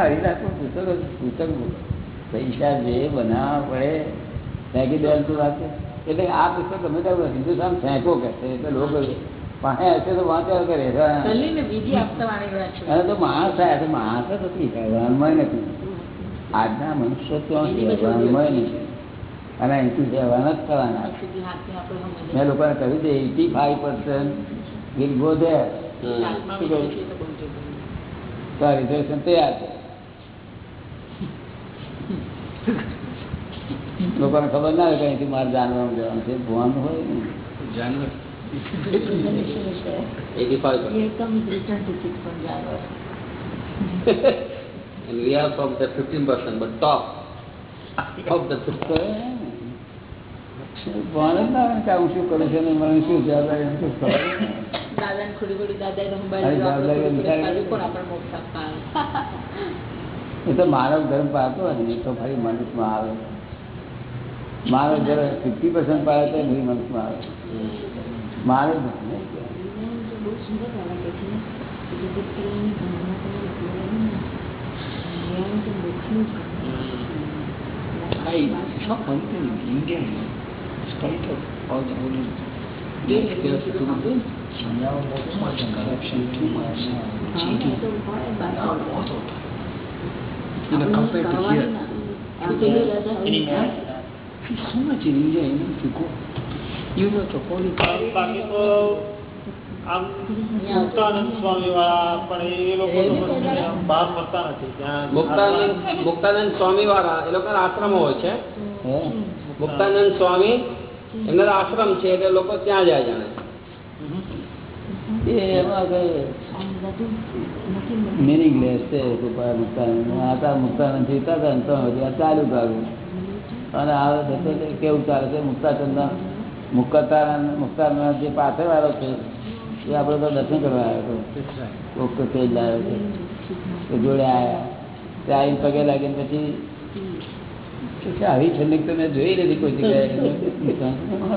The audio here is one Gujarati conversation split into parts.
હરિદાસ પુસ્તક પુસ્તક પૈસા જે બનાવવા પડે ફેંકી દેવાનું તો વાત એટલે આ પુસ્તક ગમે ત્યાં હિન્દુસ્તાન ફેંકો કે એટલે લોકો પાસે હશે તો વાંચ્યા કરે અને તો માણસ થાય તો માણસ જ નથી વ્યવહારમાં નથી. આજના મનુષ્ય તો વ્યવહારમાં નથી. અને અહીંથી વ્યવહાર જ થવાના. મેં લોકોને કહ્યું છે eighty five percent will go there તો રિઝર્વેશન તૈયાર છે. લોકોને ખબર ના હોય કે અહીંથી મારે જાનવાનું જવાનું છે ભણવાનું હોય ને જાનવર. And we are from the fifteen percent, but top of the તો એ ભણ જ ના હું શું કરું છું ને મને શું જવાબદારી એમ શું ખબર જ ના હોય. દાદાને ખોડી ખોડી દાદાએ એ તો માનવ ધર્મ પાડતો હોય ને એ તો ફરી મનુષ્યમાં આવે. માનવ ધર્મ ફિફ્ટી પર્સન્ટ પાડે તો ફરી મનુષ્યમાં આવે. માનવ ધર્મ corruption, You know, compared to here. In see so much in India, know, if you go, you know, the holy તો આમ મુક્તાનંદ સ્વામી વાળા પણ એ લોકો તો બહાર ફરતા નથી. ત્યાં મુક્તાનંદ મુક્તાનંદ સ્વામી વાળા એ લોકોના આશ્રમો હોય છે. હે? મુક્તાનંદ સ્વામી એમના આશ્રમ છે એટલે લોકો ત્યાં જાય જાણે. એ એમાં કઈ આમ બધું નથી મળતું. મિનિંગલેસ છે કૃપા મુક્તાનંદ. આતા મુક્તાનંદ જીવતા હતા ને હજાર ચાલુ કર્યું અને આવે છે કેવું ચાલે છે? મુક્તાચંદના મુક્તાનંદ મુક્તાનંદ જે પાછળ વાળો છે, એ આપણે તો દર્શન કરવા આવ્યો હતો. કોક તો તે લાવ્યો છે. જોડે આવ્યા ત્યાં પગે લાગીને પછી આવી ઠંડક તો મેં જોઈ નથી કોઈ જગ્યાએ.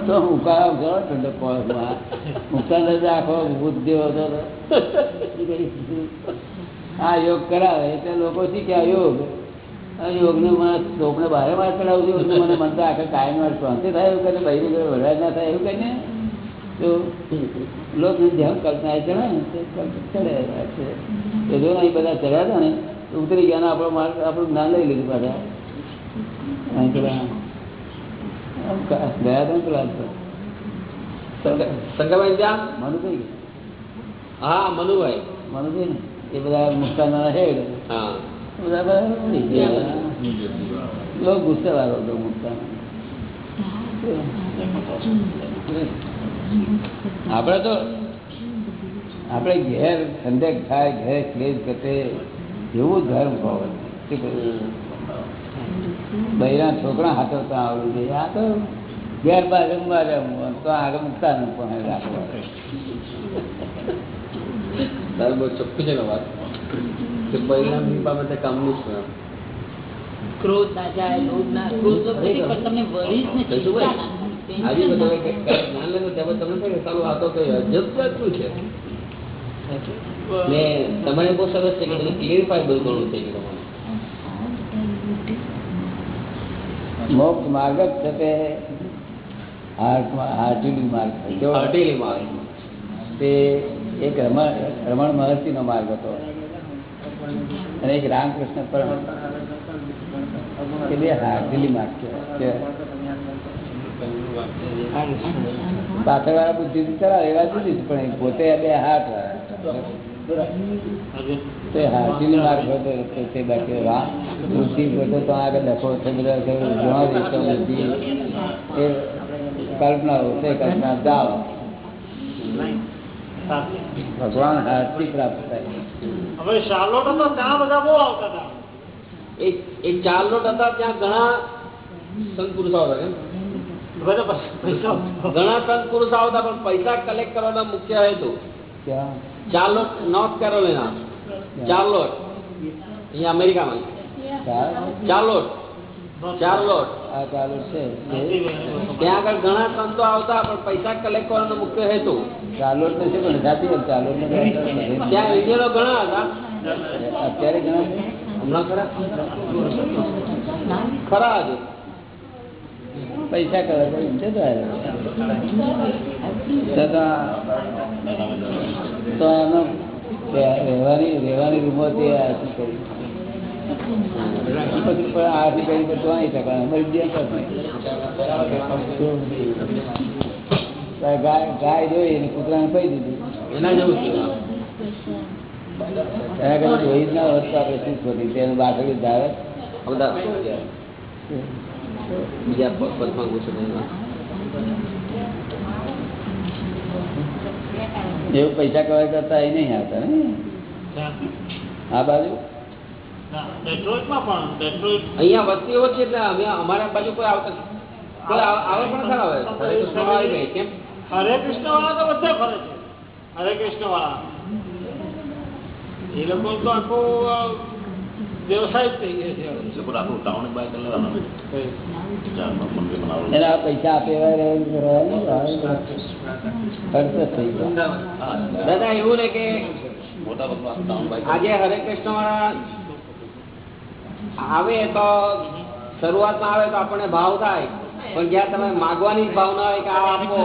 તો ગયો ઠંડક કોળમાં મુક્તાનંદ આખો બુદ્ધિ હતો. આ યોગ કરાવે એટલે લોકો શીખ્યા યોગ. આ યોગને મને ચોપને બારે બાર ચડાવું છું મને મન તો આખા કાયમ વાર શાંતિ થાય એવું કરીને બહેરી જોડે ના થાય એવું કહીને તો લોક જેમ કલ્પના ચડે ને ચડે છે. એ જો અહીં બધા ચડ્યા હતા ને ઉતરી ગયા આપણો માર્ગ આપણું જ્ઞાન લઈ લીધું પાછા. અહીં પેલા ગયા હતા ને પેલા શંકરભાઈ ત્યાં? મનુ હા મનુભાઈ. મનુભાઈ ને? એ બધા મુક્તાના હેડ બધા. ગુસ્સે વાળો હતો મુક્તાનો આપણે તો આપણે ઘેર સંદેક થાય ઘેર ક્લેજ કરે એવું ધર્મ કહ્યું? બૈરા છોકરા હાથવતા આવડવું જોઈએ આ તો ઘેર બાજુ બાજુ તો આગળ મૂકતા ન પણ રાખો તારું બહુ ચોખ્ખું છે ને વાત? કે પરિણામની બાબતે કામનું છે ક્રોધ ના જાય લોભ ના ક્રોધ તો તમને બધું જ્ઞાન થાય કે સારું આ તો કઈ અજબ જાતનું છે? ને તમારે બહુ સરસ છે કે તમે ક્લિયરિફાય બધું ઘણું થઈ ગયું મોક્ષ માર્ગ જ છે તે હાર્ટમાં હાર્ટીલી માર્ગ છે. માર્ગ. તે એક રમણ રમણ મહર્ષિનો માર્ગ હતો. અને એક રામકૃષ્ણ પરમ એ બે હાર્ટીલી માર્ગ છે પાછળ વાળા બુદ્ધિ ચલાવે, એવા જુદી પણ પોતે બે હાથ તે હાર્ટીલી માર્ગ તે આગળ લખો છે બધા જણાવી બુદ્ધિ એ કલ્પનાઓ તે કલ્પના જાઓ ભગવાન હાથથી પ્રાપ્ત થાય. હવે ચાલોટ હતો ત્યાં બધા બહુ આવતા હતા. એ એ ચાર હતા ત્યાં ઘણા સંત પુરુષો આવતા ઘણા સંત પુરુષો આવતા. પણ પૈસા કલેક્ટ કરવાના મુખ્ય હેતુ. Charlotte North Carolina Charlotte. અહીંયા અમેરિકામાં. ચાર- આ ચાલુ છે ત્યાં આગળ ઘણા સંતો આવતા પણ પૈસા કલેક્ટ કરવાનો મુખ્ય હેતુ. પણ જાતિ ચાલોટ ને ત્યાં ઇન્ડિયનો ઘણા હતા. અત્યારે ઘણા હમણાં ખરા? ખરા જ પૈસા કરે છે તો એનો રહેવાની રહેવાની રૂમો તે પછી પણ ગયા ગાય ગાય જોઈ અને કૂતરાને કહી દીધું. એના જવું એના કરતા જોઈ જ ના હોત તો આપણે શું શોધી તેનું બાકડી ધારે. બીજા પ- પદમાં છું એવું પૈસા કવાય કરતા અહીં નહીં આવતા ને? આ બાજુ ના, ડેટ્રોઇટમાં પણ ડેટ્રોઇટ અહીંયા વસ્તી ઓછી એટલે અમે અમારા બાજુ કોઈ આવતા કોઈ આવે પણ ખરા હવે હરે કૃષ્ણ આવી ગઈ કેમ? હરે કૃષ્ણ વાળા તો બધા ફરે છે. હરે કૃષ્ણ વાળા એ લોકો તો આખું વ્યવસાય થઈ ગયા છે. પૈસા આપે દાદા એવું ને કે આજે હરે કૃષ્ણ વાળા આવે તો શરૂઆતમાં આવે તો આપણને ભાવ થાય. પણ જ્યાં તમે માગવાની ભાવના હોય કે આ આપો,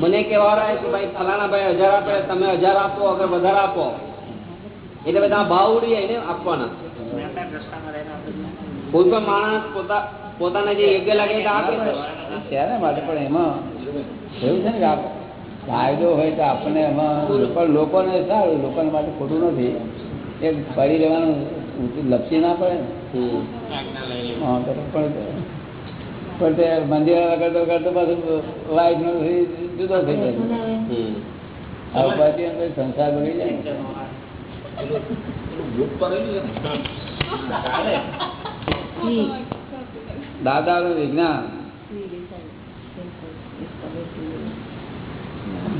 મને કેવા રહે કે ભાઈ ફલાણા ભાઈ હજાર આપે, તમે હજાર આપો, અગર વધારે આપો. એટલે બધા ભાવ ઉડી જાય ને આપવાના. કોઈ પણ માણસ પોતા, પોતાને જે યોગ્ય લાગે આપે. ત્યારે માટે? પણ એમાં એવું છે ને કે ફાયદો હોય તો આપણને એમાં, પણ લોકોને સારું, લોકોને માટે ખોટું નથી. એ પડી રહેવાનું લપસી ના પડે હા, પણ પણ તે મંદિર કરતો કરતો પાછું વાઈફ નો જુદો થઈ જાય. આ ઉપાધિ સંસાર બગડી જાય દાદા નું વિજ્ઞાન.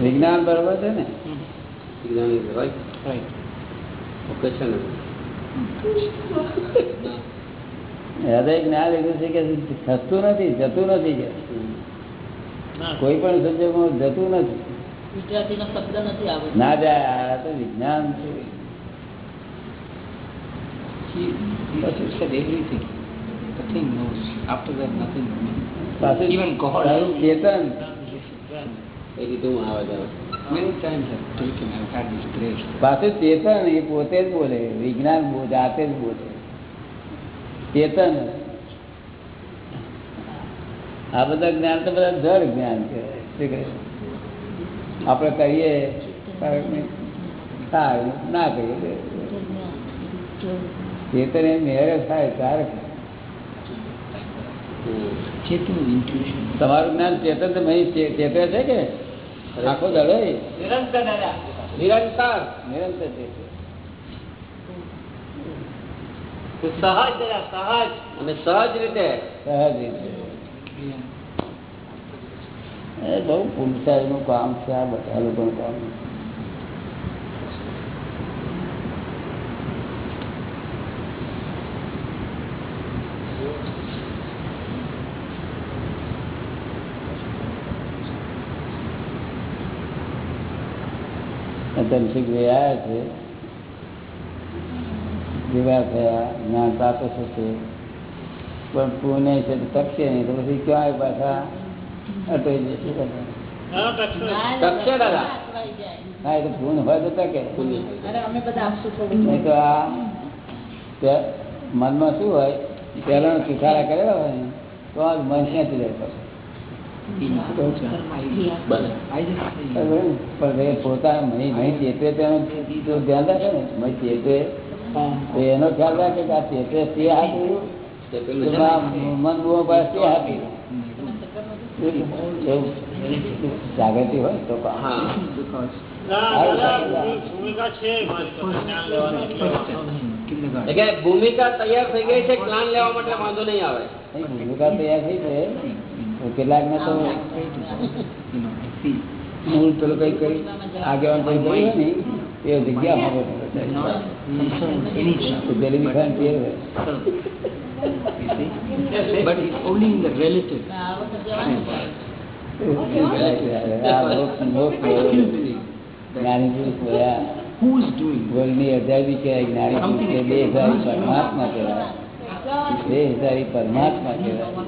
વિજ્ઞાન બરોબર છે ને? વિજ્ઞાન ઓકે છે ને હૃદય જ્ઞાન લીધું છે કે ખસતું નથી જતું નથી કે. કોઈ પણ સંજોગમાં જતું નથી. ના જાય આ તો વિજ્ઞાન છે. ચેતન. એ રીતે હું આવે પાછું ચેતન એ પોતે જ બોલે વિજ્ઞાન જાતે જ બોલે. ચેતન આ બધા જ્ઞાન તો બધા જળ જ્ઞાન છે. આપણે કહીએ ના કહીએ. ચેતન એ મેરે થાય intuition. તમારું જ્ઞાન ચેતન તો ચેતન ચેતે છે કે? આખો દડો નિરંતર નિરંતર. નિરંતર સહજ સહજ. અને સહજ રીતે. સહજ રીતે. એ બહુ પુરુષારીનું કામ છે આ બધા લોકોનું કામ. ધનસુખભાઈ આવ્યા છે. વિવાહ થયા જ્ઞાન પ્રાપ્ત થશે. પણ પુણે છે તો ટકશે નહીં તો પછી ક્યાંય પાછા? અટવાઈ જશે. હા એ. તો પૂન હોય તો થોડું નહીં તો આ મનમાં શું હોય? પેલા સુખારા કરેલા હોય ને તો આ મન ક્યાંથી જાય પાછું? જાગૃતિ હોય તો ભૂમિકા તૈયાર થઈ ગઈ છે જ્ઞાન લેવા માટે વાંધો નહીં આવે. ભૂમિકા તૈયાર થઈ છે. તો કેટલાકને તો You know, મૂળ પેલો કઈ કઈ આગેવાન કઈ ગયું ને એ જગ્યા. તો પેલી મીઠાઈ પીએ? But it's only in the relative. Who is doing? કહેવાય જ્ઞાની પુરુષ કે દેહધારી પરમાત્મા કહેવાય. દેહધારી પરમાત્મા કહેવાય.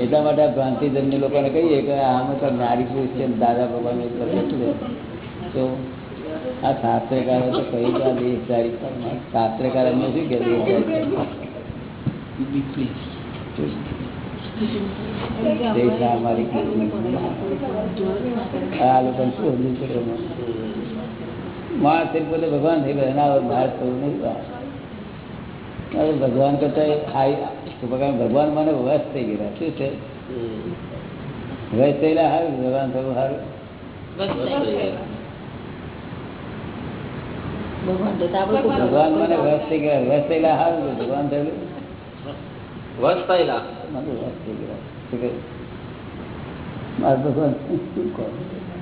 એટલા માટે ભ્રાંતિ જન્ય લોકોને કહીએ કે આમાં તો નારી પુરુષ છે દાદા ભગવાન તો આ શાસ્ત્રકારો તો કઈ જ શાસ્ત્રકાર એમને શું ભગવાન થઈ ગયા ભગવાન કરતા હાઈ તો ભગવાન ભગવાન મને વસ થઈ ગયા શું છે? વસ થયેલા હારું ભગવાન થયું હારું. બસ થઈ ગયું. ભગવાન મને વસ થઈ ગયા વસ થયેલા હારું. ભગવાન થયેલું. વસ થયેલા. મને વસ થઈ ગયા? મારા ભગવાન શું કહો શંકા છે કે મારા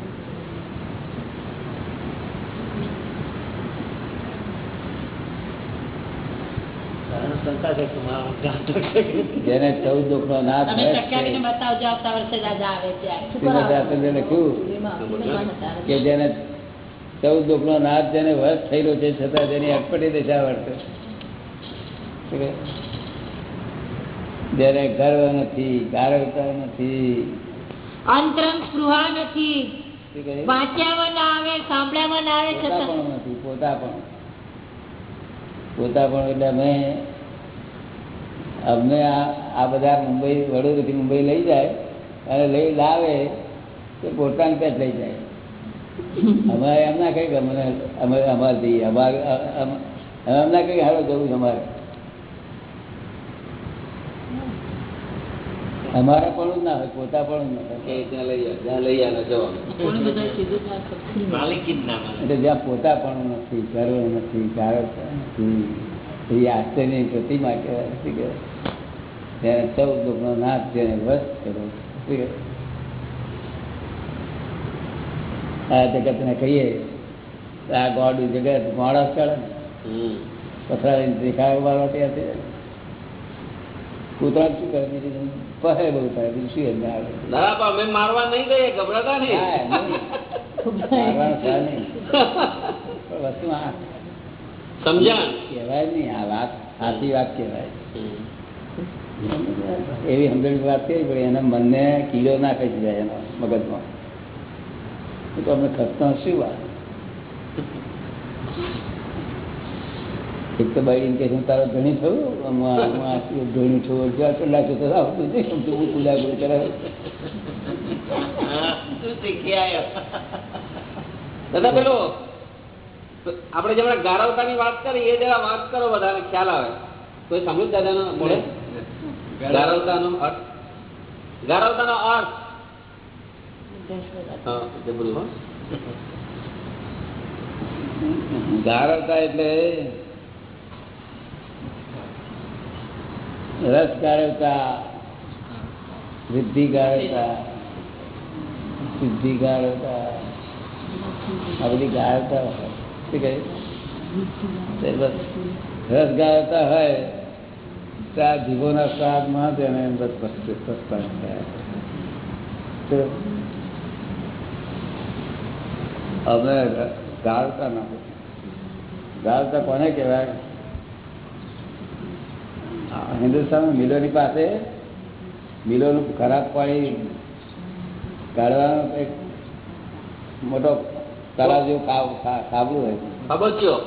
ધ્યાન રાખશે કે જેને ચૌદ દુઃખ નો શાસ્ત્રીએ લખ્યું કે જેને ચૌદ દુઃખ નો નાશ જેને વશ થયેલો છે છતાં જેની અટપટી દિશા વર્તે. જેને ગર્વ નથી ગારવતા નથી. અંતરંગ સ્પૃહા નથી? વાંચ્યામાં ના આવે સાંભળ્યામાં ના આવે છતાં પોતાપણું નથી પોતાપણું પણ એટલે અમે, અમને આ બધા મુંબઈ, વડોદરાથી મુંબઈ લઈ જાય અને લઈ, લાવે તો પોતાની ત્યાં લઈ જાય. અમારે એમ ના કહે કે અમને, અમે અમારે જઈએ અમારે એમ ના કહે કે હાલો જવું અમારે. અમારે પણ ના હોય પોતા પણ ત્યાં જ્યાં એટલે પોતા પણ નથી ગર્વ નથી ગારવતા નથી એ આશ્ચર્યની પ્રતિમા કહેવાય શું કહેવાય? ત્યારે સૌ દુઃખનો નાથ જેને વશ કર્યો શું? આ જગતને કહીએ આ ગોડું જગત માણસ કરે ને. દેખાય દેખાડવા ત્યાંથી કૂતરા શું કરે પહે બહુ થાય બીજું શું એમને આવે? દાદા અમે મારવા નહીં ગભરાતા નહીં. વસ્તુ સમજાણ. કહેવાય નહીં આ વાત સાચી વાત કહેવાય. એવી સમજણ વાત કરી પડે એના મનને કીડો નાખી જાય એના મગજમાં. તો અમને ખસતા શું વાત? એક તો બાઈ કે હું તારો ધણી થયું ધણી તો આવતું સમજુ હું કરાવે દાદા પેલો આપણે જેમણે ગારવતાની વાત કરી એ જરા વાત કરો બધાને ખ્યાલ આવે. કોઈ સમજ દાદાનો મળે ગારવતાનો અર્થ. ગારવતાનો અર્થ. હા જબરું હો. ગારવતા એટલે રસ ગારવતા વૃદ્ધિ ગારવતા સિદ્ધિ ગારવતા આ બધી ગારવતા હોય શું કહે તે બસ રસ ગારવતા હોય તો આ જીવોના સ્વાદમાં જ એને બસ પસ્ત- પસ્તાવા થાય. તો અમે ગાળતા ના હોય. ગાળતા કોને કહેવાય આ હિન્દુસ્તાનમાં મિલોની પાસે મિલોનું ખરાબ પાણી કાઢવાનો એક મોટો તળાવ જેવું ખાબલું હોય અબચ્યો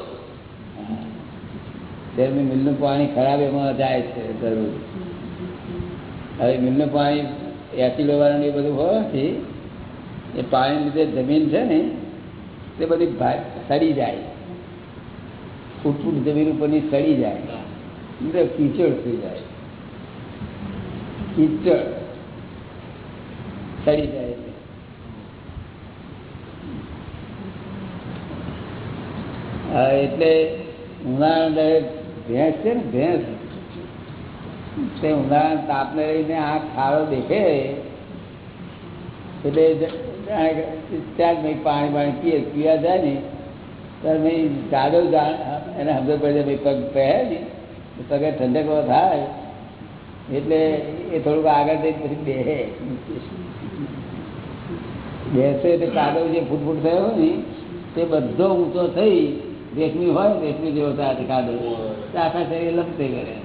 તેની મિલનું પાણી ખરાબ એમાં જાય છે જરૂર. હવે મિલનું પાણી એસી લેવાનું એ બધું હોવાથી એ પાણી લીધે જમીન છે ને તે બધી સડી જાય. ફૂટ ફૂટ જમીન ઉપરની સડી જાય. કીચડ થઈ જાય. કીચડ. સડી જાય. હા, એટલે ઉનાળા ભેંસ છે ને, ભેંસ. તે ઉનાળા તાપને લઈને આ ખારો દેખે. એટલે ત્યાં જ પાણી પાણી પીએ, પીવા જાય ને ત્યારે મેં જાડો એને સમજ પડે પગ પહેરે પગે ઠંડક થાય, એટલે એ થોડુંક આગળ જઈને પછી બેહે બેસે એટલે કાદવ જે ફૂટ ફૂટ થયો હોય ને, તે બધો ઊંચો થઈ, રેશમી હોય ને, રેશમી જેવો થાય કાદવ. તો આખા શરીર લપતે કરે.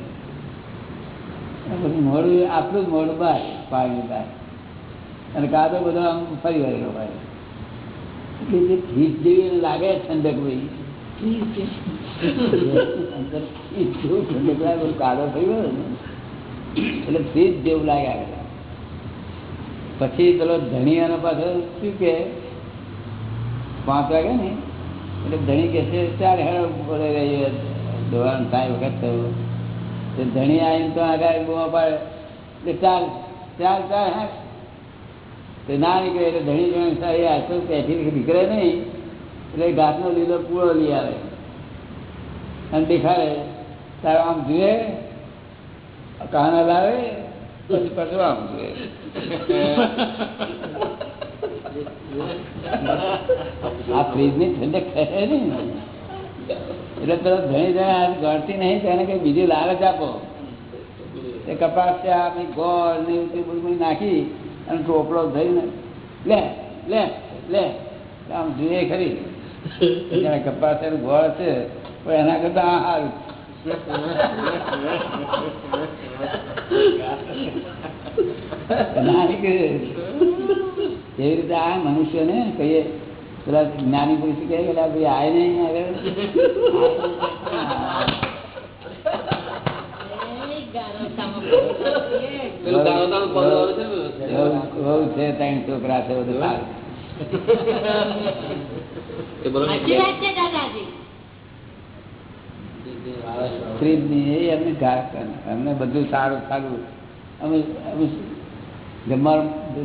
આ બધું મોડું, આટલું જ મોડું બહાર પાણી બહાર અને કાદવ બધો આમ ફરી વળેલો હોય. કે જે ભીત જેવી એને લાગે ઠંડક ભાઈ એટલે ફ્રીજ જેવું લાગે પછી પેલો ધણીયાનો પાછો શું કે પાંચ વાગે ને એટલે ધણી કે છે ચાર હેડ બોલે રહીએ ધોવાનું વખત થયું તે ધણી આવીને તો આગળ ગુમા પાડે. એટલે ચાલ ચાલ. ચાલ હા તે ના નીકળે એટલે ધણી જોઈને સારી આસો પેથી નીકળે. નહીં. એટલે ઘાસનો લીલો પૂળો લઈ આવે. અને દેખાડે, તારે આમ જુએ, કાના લાવે પછી પાછું આમ જુએ. આ ફ્રીજની ઠંડક થશે ને? એટલે પેલો ધણી જણા ગણતી નહીં તેને કઈ બીજી લાલચ આપો. એ કપાસ છે, આ ગોળ ને એવું બધું નાખી અને ટોપડો થઈને લે લે લે, આમ જુએ ખરી. જાણે કપાસ છે ને ગોળ છે પણ એના કરતા આ સારું એવી રીતે આ મનુષ્યને કહીએ પેલા જ્ઞાની પુરુષ કહે કે ભાઈ આય નહીં આગળ પેલું છે છે ત્રણ છોકરા છે બધું અમને બધું સારું સારું. અમે અમે જમવા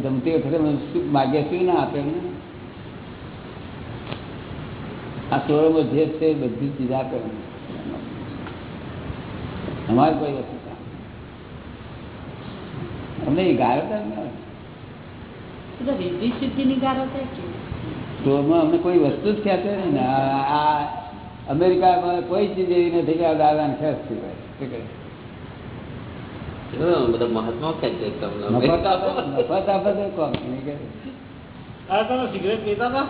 જમતી વખતે શું માગ્યા શું ના આપે અમને આ સોળમાં જે છે એ બધી ચીજ આપે. અમારે કોઈ વસ્તુ અમને એ ગાયો તો ના? આવે. તો રિદ્ધિ સિદ્ધિની ગારો છે કે સ્ટોરમાં અમને કોઈ વસ્તુ જ ખેંચે નહીં ને. આ આ અમેરિકામાં કોઈ ચીજ એવી નથી કે આ દાદાને ખેંચતી હોય શું કહે? હા, બધા મહાત્મા ખેંચે તમને. મફત આપે મફત આપે તો કોમ નહીં કે? આ તમે સિગરેટ પીતા હતા?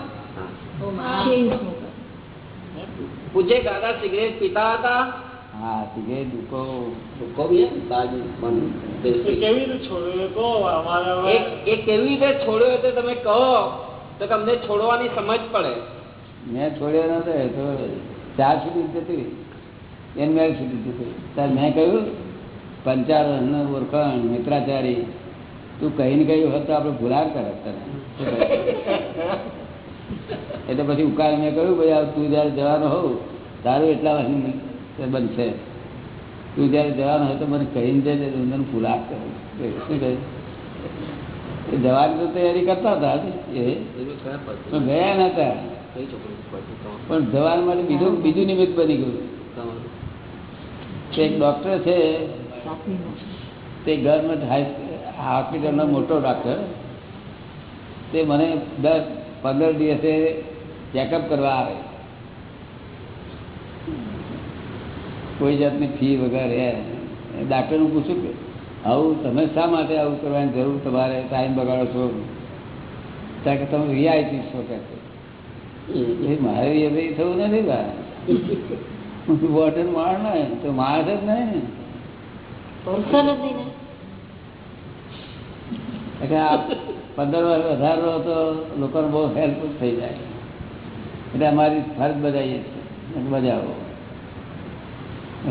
ઓ માં. ચેઇન સ્મોકર પૂછે દાદા સિગરેટ પીતા હતા? હા સિગરેટ દુખો દુઃખો બી કેવી રીતે છોડ્યું એ કહો કેવી રીતે છોડ્યો તો તમે કહો તો તમને છોડવાની સમજ પડે. મેં છોડ્યો નતો તો ચાર સુધી જતી એન મેળ સુધી જતી ત્યારે મેં કહ્યું પંચાવન ઓળખાણ મિત્રાચારી. તું કહીને કહ્યું હોત તો આપણે ભૂલાર કરે તને. એટલે પછી ઉકાર મેં કહ્યું ભાઈ તું જયારે જવાનો હોઉં તારું એટલા વર્ષની બનશે તું જયારે જવાનો હોય તો મને કહીને જજે હું તને ભૂલાર કરું. શું જવાની તો તૈયારી કરતા હતા ગયા નતા પણ જવાન માટે બીજું બીજું નિમિત્ત બની ગયું. એક ડોક્ટર છે. તે ગવર્મેન્ટ હોસ્પિટલનો મોટો ડોક્ટર તે મને દસ પંદર દિવસે ચેકઅપ કરવા આવે. કોઈ જાતની ફી વગર એ ડાક્ટરનું પૂછ્યું કે આવું તમે શા માટે આવું કરવાની જરૂર? તમારે ટાઈમ બગાડો છો. કારણ કે તમે રિયાયતી છો. કે એ મારે રિયાયતી થવું નથી ભાઈ. વોટર માર ને તો માણસ જ નહીં. એટલે આ પંદર વર્ષ વધારો તો લોકોને બહુ હેલ્પ થઈ જાય. એટલે અમારી ફરજ બજાવીએ છીએ. બજાવો.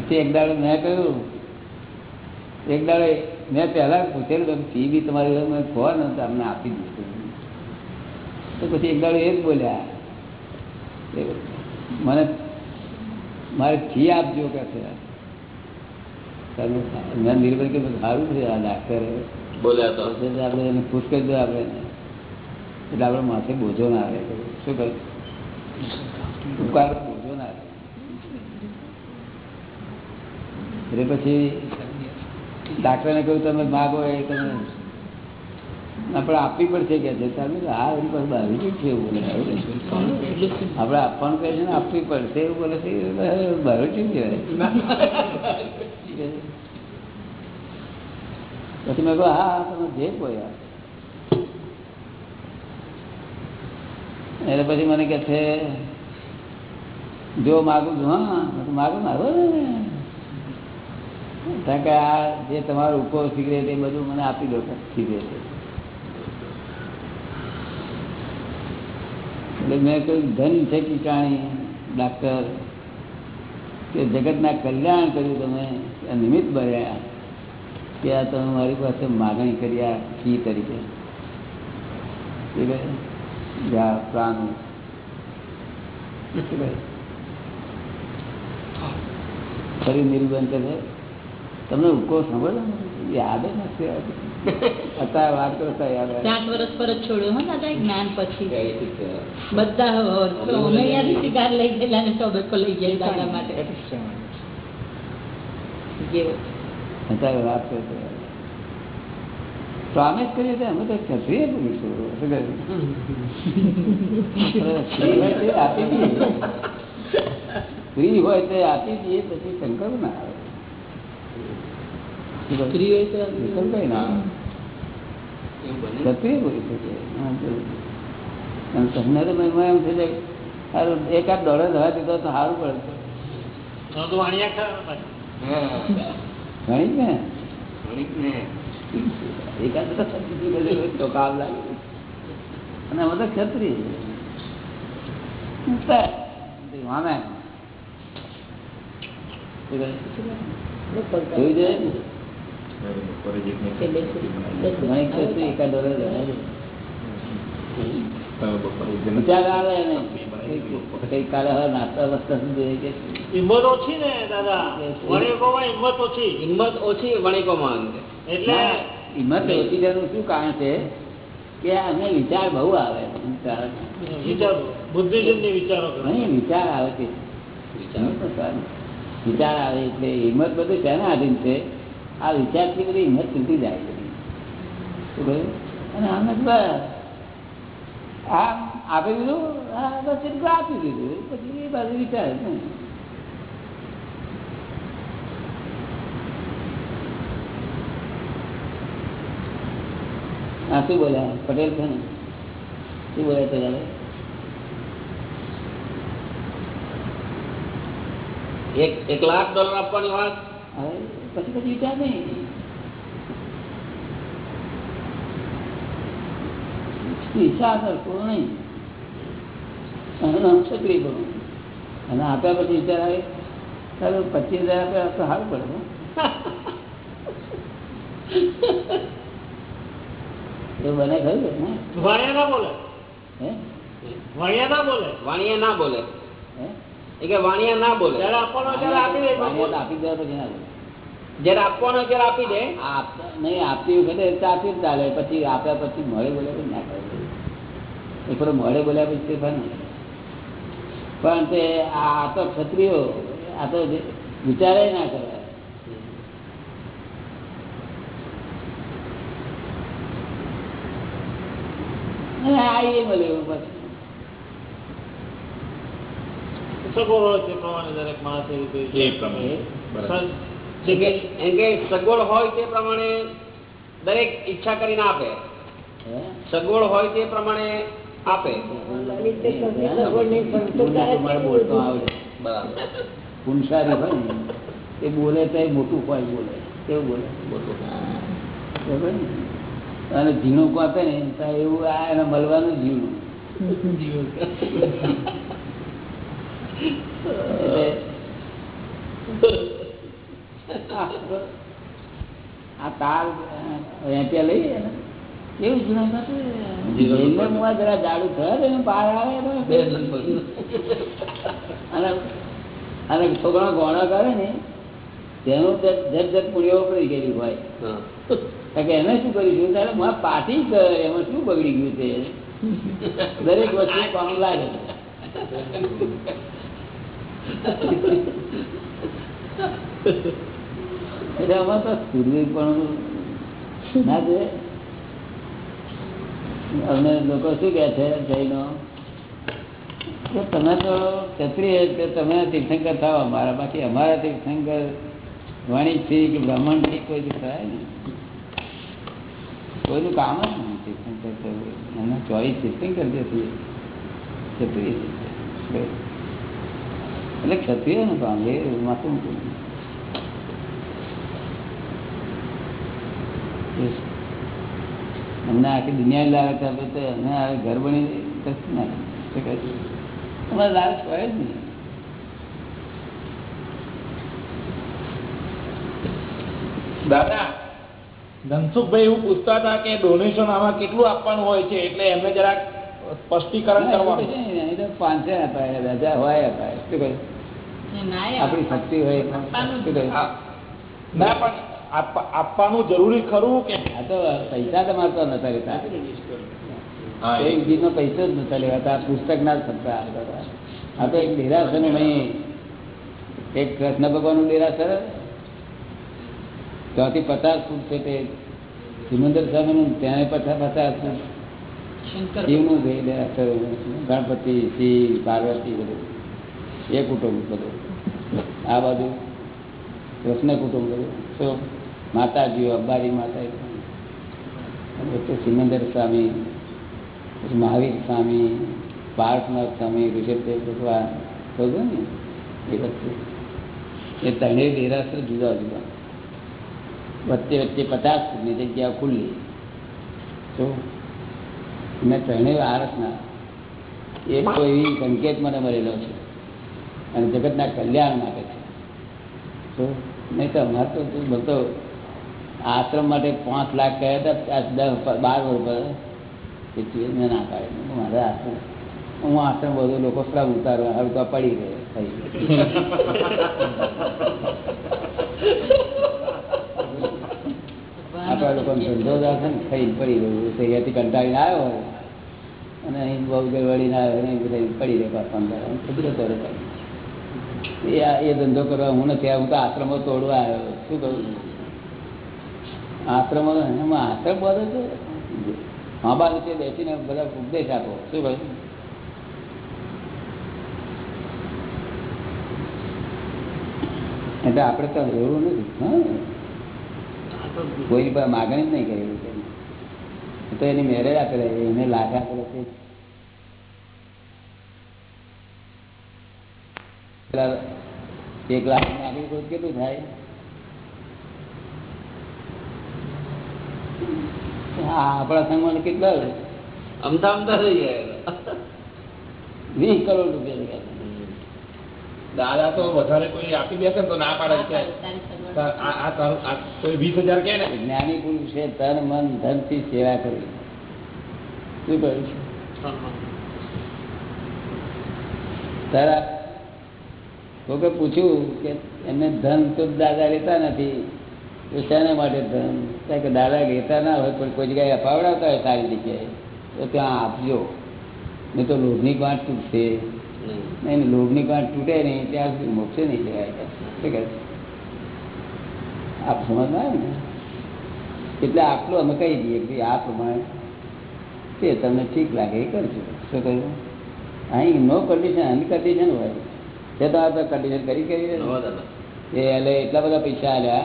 પછી એક દાડે મેં કહ્યું એક દાડે મેં પહેલાં પૂછેલું ફી બી તમારી મેં કહો ને તો અમને આપી દીધું તો પછી એક દાડે એ જ બોલ્યા મને મારે ફી આપજો કે છે. મેં નિર્ભર કે સારું છે આ ડાક્ટરે. બોલ્યા તો. આપણે એને ખુશ કરી દો આપણે. એટલે આપણે માથે બોજો ના આવે. શું કરું? ઉપકાર બોજો ના આવે એટલે પછી ડાક્ટરને કહ્યું, તમે માગો એ તમે. આપણે આપવી પડશે કે છે. તમે હા, એની પાસે બાવી છે એવું બોલે? આપણે આપવાનું કહે છે ને, આપવી પડશે એવું બોલે છે. બાવી કહેવાય. પછી મેં કહ્યું હા, તમે જે બોલ્યા એટલે પછી મને કે છે, જો માગું છું, હા માગું માગો ને. જે તમારો ઉકો સિગરેટ એ બધું મને આપી દો સિગરેટ. એટલે મેં કહ્યું, ધન છે કીટાણી, ડાક્ટર, કે જગતના કલ્યાણ કર્યું તમે નિમિત્ત બન્યા કે આ તમે મારી પાસે માગણી કરી આ ફી તરીકે પ્રાણ. ફરી નિર્બંધ કરે તમને ઉકો સાંભળો યાદ જ નથી. અત્યારે વાત કરતા યાદ સાત વર્ષ પર જ છોડ્યો હો દાદા જ્ઞાન પછી. બધા અહીંયાથી લઈ ગયેલા ને ટોબેકો લઈ ગયા દાદા માટે. અત્યારે વાત કરતા. પ્રોમિસ કરીએ તો અમે તો આપી દઈએ. ફ્રી હોય તે આપી દઈએ પછી શંકર ના હોય તો ના. અને તમને તો મહિમા એમ સારું એકાદ દોડે ધરા દીધો તો સારું પડે. ગણિત ને? ને. એકાદ તો બીજું બધું તો કામ લાગે. અને અમે તો ક્ષત્રિય મામે જોઈએ હિંમત ઓછી ને દાદા. હિંમત ઓછી. હિંમત ઓછી એટલે ના, હિંમત ઓછી તેનું શું કારણ છે? કે અમે વિચાર બહુ આવે. વિચાર બુદ્ધિજન વિચારો નહીં વિચાર આવે છે વિચાર. વિચાર આવે એટલે હિંમત બધું શેના આધીન છે? આ વિચારથી બધી હિંમત તૂટી જાય છે? અને આમ બસ. આ આપી દીધું બસ એટલું આપી દીધું. પછી એ બાજુ વિચાર હા, શું બોલ્યા? પટેલ છે ને? શું બોલ્યા તો એક એક લાખ ડોલર આપવાની વાત? પછી પછી વિચાર નહીં. ઈચ્છા સરખો નહીં. આમ બનો અને આપ્યા પછી વિચાર આવે ચાલો પચીસ હજાર આપ્યા તો સારું પડે એ બને ખરું ને? વાણિયા ના બોલે? હે? વાણિયા ના બોલે? વાણિયા ના બોલે. કે વાણિયા ના બોલે. આપવાનો ત્યારે આપી દે આપી દેવા પછી ના આપવાનો આપી દે. આપ- નહીં આપતી વખતે ચાપી જ ચાલે. પછી આપ્યા પછી મળે બોલે ના કરે. એ મળે બોલ્યા પછી પણ પણ તે આ તો ક્ષત્રિયો આ તો જે વિચારે ના કરે. આ એ મળ્યું પછી. સગવડ હોય તે પ્રમાણે દરેક માણસ એ રીતે એ પ્રમાણે. બરાબર. એ કે એમ કે સગવડ હોય તે પ્રમાણે દરેક ઈચ્છા કરીને આપે સગવડ હોય તે પ્રમાણે આપે પુનસારી હોય ને એ બોલે તો મોટું હોય બોલે કેવું બોલે બરાબર ને? અને ઝીણું કાપે ને એવું આ એને મળવાનું ઝીણું આ તાર વેંટ્યા લઈએ એવું ઝીણું નથી જરા જાડું થયા ને બહાર આવે અને અને છોકરા ગોણા કરે ને તેનું જગ જટ પુણ્યો પડી ગયેલી હોય. કે એને શું કરીશું તારે માં પાટી કરે. એમાં શું બગડી ગયું છે? દરેક વસ્તુ કામ લાગે. પછી આમાં તો સુરવીર પણ ના છે અમને લોકો શું કહે છે જૈનો? કે તમે તો ક્ષત્રિય એટલે તમે તીર્થંકર થાવ અમારા બાકી અમારા તીર્થંકર વાણિજથી કે બ્રાહ્મણથી કોઈ થાય ને કોઈનું કામ જ નહીં તીર્થંકર થવું એના ચોવીસ તીર્થંકર જે છે ક્ષત્રિય એટલે ક્ષત્રિયનું કામ એ માથું અમને આખી દુનિયા લાવે તો આપણે તો હવે ઘર બની કશું ના? અમારે લાલચ હોય જ નહીં. દાદા ધનસુખભાઈ એવું પૂછતા હતા કે ડોનેશન આમાં કેટલું આપવાનું હોય છે? એટલે એમને જરાક સ્પષ્ટીકરણ ના, પાંચસો અપાય રજા હોય અપાય શું કહે? આપણી શક્તિ હોય શું કહે? ના પણ આપ- આપવાનું જરૂરી ખરું કે આ તો પૈસા તમારે તો નતા લેતા. એક એક બીજનો પૈસો જ નતા લેવાતા પુસ્તક ના જ થતા આ તો એક દેરાસર અહીં એક કૃષ્ણ ભગવાનનું દેરાસર ત્યાંથી પચાસ ફૂટ છે તે. સિમંદર સ્વામીનું ત્યાં પચાસ પચાસ શિવનું ગણપતિ શિવ પાર્વતી બધું, એ કુટુંબ બધું. આ બાજુ કૃષ્ણ કુટુંબ બધું. શું માતાજીઓ અંબારી માતા સિમંદર સ્વામી મહાવીર સ્વામી, પાર્થનાથ સ્વામી ઋષભદેવ ભગવાન, બધું ને એ વચ્ચે એ ત્રણેય દેરાસર જુદા જુદા. વચ્ચે વચ્ચે પચાસ ફૂટની જગ્યા ખુલ્લી. શું ને ત્રણેય આરસના એ એવી સંકેત મને મળેલો છે. અને જગતના કલ્યાણ માટે છે. નહીં તો અમારે તો બધો આશ્રમ માટે પાંચ લાખ કહ્યા હતા દસ બાર વર્ષ પર મેં ના પાડે. મારે આશ્રમ હું આશ્રમ બધું લોકો શ્રમ ઉતારવા હડકા પડી ગયો, થઈ આપણા લોકો ધંધો જ ને થઈ પડી રહ્યું. તૈયારથી કંટાળીને આવ્યો અને અહીં બહુ ગરવડીને આવ્યો ને બધા પડી રહે તો બધો પાડે. એ એ ધંધો કરવા હું નથી. હું તો આશ્રમો તોડવા આવ્યો. શું કહું આશ્રમો, એમાં આશ્રમ બધો છે. મા બાપ રીતે બેસીને બધા ઉપદેશ આપો. શું કહ્યું? એટલે આપણે તો એવું નથી. હા. કોઈની પાસે માગણી જ નહીં કરેલી તો એની મેરેજ આપેલા એને લાખ આપેલો છે. એક લાખ માગણી કોઈ કેટલું થાય? હા આપણા સંઘમાં કેટલા અમદા અમદા થઈ ગયા વીસ કરોડ રૂપિયા દાદા તો વધારે કોઈ આપી દેશે તો ના પાડે જ્ઞાની પુરુષે તન મન ધનથી સેવા કરવી. શું કહ્યું છે? તારા કોકે પૂછ્યું કે એમને ધન તો દાદા લેતા નથી તો શાના માટે ધન? કારણ કે દાદા લેતા ના હોય પણ કોઈ જગ્યાએ અપાવડાવતા હોય સારી જગ્યાએ તો ત્યાં આપજો. નહીં તો લોભની ગાંઠ તૂટશે. નહીં. લોભની ગાંઠ તૂટે નહીં ત્યાં સુધી મોક્ષે નહીં જવાય. શું કહે છે? આપ સમજ ના? ને એટલે આટલું અમે કહી દઈએ કે આ પ્રમાણે તે તમને ઠીક લાગે એ કરજો. શું કહ્યું? અહીં નો કન્ડિશન અનકન્ડિશન હોય. તે તો આ કન્ડિશન કરી કરી દે. એ એટલે એટલા બધા પૈસા આવ્યા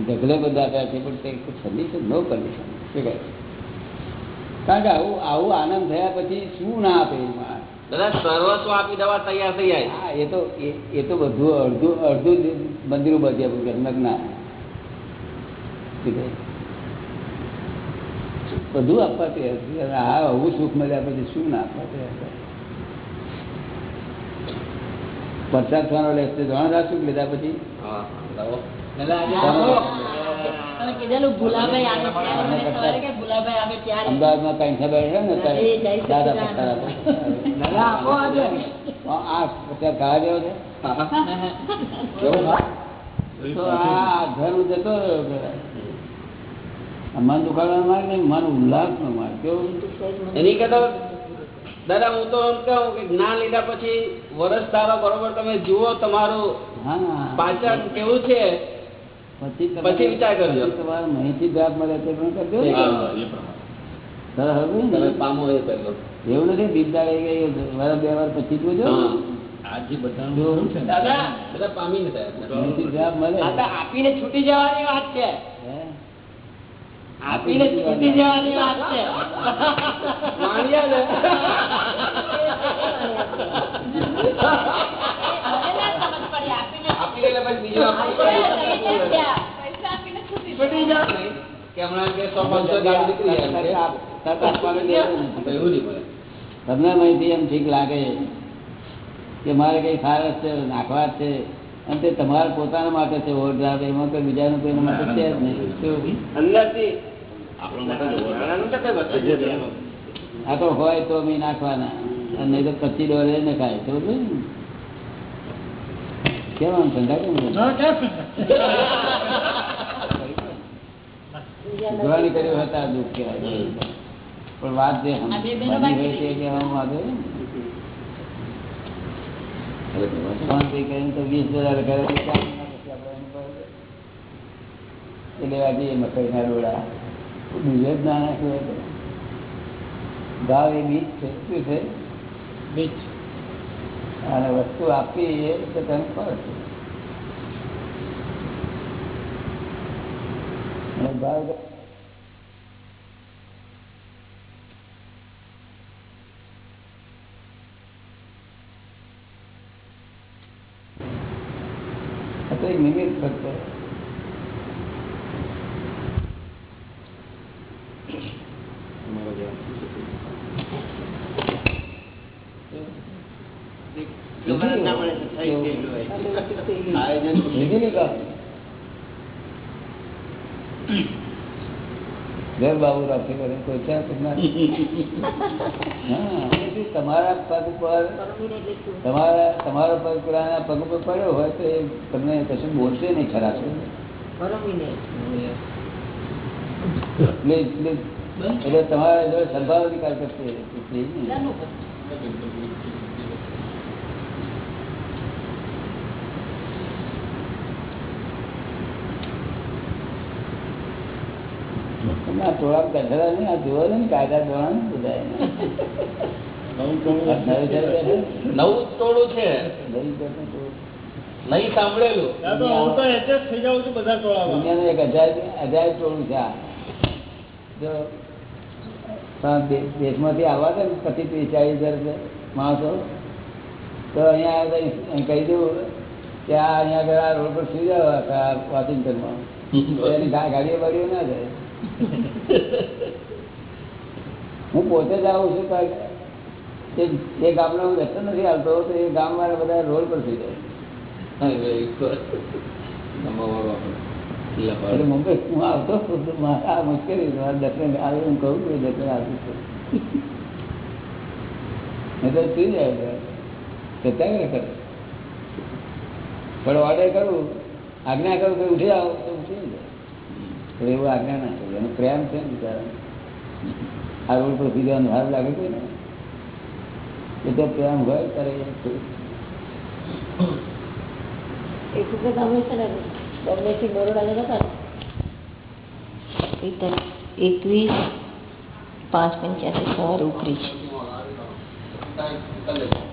ઢગલે બધા આપ્યા છે પણ તે કન્ડિશન નો કન્ડિશન શું કહે કારણ કે આવું આવું આનંદ થયા પછી શું ના આપે એ માણસ દાદા સર્વસ્વ આપી દેવા હા એ તો એ- તો પછી શું ના આપવા તૈયાર? વરસાદ થવાનો લેશે જાણ સુખ લીધા પછી અમદાવાદમાં ને. દાદા પથ્થર ખાવા જેવો છે. હા? જતો ઘરે. આ મન દુખાડવાનો મારે નહીં મન ઉલ્લાસ નો મારે કેવું? એની કરતા દાદા હું તો એમ કહું કે જ્ઞાન લીધા પછી વર્ષ તારા બરોબર તમે જુઓ તમારું હા. પાચન કેવું છે? પછી વિચાર કરજો. તમારે માહિતી મળે તે પણ કરજો એવું નથી? દીપદાર વાર બે વાર પછી જોજો હા. આ જે. બધાનું શું છે ને, દાદા બધા પામી ને સાહેબ માહિતી જાપ મળે. આ તો આપીને છૂટી જવાની વાત છે. આપીને છૂટી જવાની વાત છે. માણ્યા પછી બીજું છૂટી કે હમણાં કે સો પાંચસો ગાડી નીકળી જાય તમને માહિતી એમ ઠીક લાગે કે મારે કઈ ખારસ છે નાખવા છે? અને તે તમારા પોતાના માટે છે ઓવરડ્રાફ્ટ એમાં કોઈ બીજાનું કોઈ માટે છે જ નહીં. આ તો હોય તો અમે નાખવાના. અને નહીં તો પચી ડોલે ને ખાય. તો કેમ આમ ધંધા કેમ રહે? કર્યો હતા દુઃખ કહેવાય પણ વાત જે હોય કહેવામાં. તો વીસ હજાર કરે લેવા જઈએ મકાઈના રોડા. બીજે જ ના નાખ્યું તો. ભાવ એ બીજ છે શું છે? બીજ અને વસ્તુ આપી એ તો ફળ છે અને ભાવ ફક્ત લીધી ની કામ બાબુ રાખી કરે કોઈ તમારા પગ પર તમારા તમારા પગ પેલાના પગ પર પડ્યો હોય તો એ તમને કશું બોલશે નહીં ખરાબ પ્લીઝ પ્લીઝ એટલે તમારા સંભાવ અધિકાર કરશે. પ્લીઝ ને. તમે આ નહીં આ જોવો ને કાયદા ધોરણ બધા. એના. આ નવે ચાલે છે. છે. નહીં સાંભળેલું. છું દુનિયાનું એક અજાયબ અજાયબ ટોળું છે આ. દેશમાંથી આવવા દે ને પચીસ ત્રીસ ચાલીસ હજાર માણસો. તો અહીંયા કહી દઉં કે આ અહીંયા આગળ આ રોડ પર સુઈ જાવ વોશિંગ્ટનમાં. એની ગાડીઓ બાડીઓ ના જાય. હું પોતે જ આવું છું કારણ કે એ- એ ગામનો હું રસ્તો નથી આવતો તો એ ગામવાળા બધા રોડ પર સુઈ જાય. એટલે મુંબઈ હું આવતો હતો તો મારે આ મુશ્કેલી છે. મારે દર્શન આવે હું કહું છું દર્શન આવતું છું. નહીં તો સુઈ જાય બધા. સત્યાગ્રહ કરે. પણ ઓર્ડર કરું આજ્ઞા કરું કે ઉઠી આવો તો ઉઠી જાય. તો એવું આજ્ઞા ના કરું એનો પ્રેમ છે ને બિચારા આ રોડ પર લાગે છે ને? એ તો પ્રેમ હોય ત્યારે છે ને બોમ્બેથી બરોડા હતા એકવીસ પાંચ પંચ્યાસી સવાર ઉપરી છે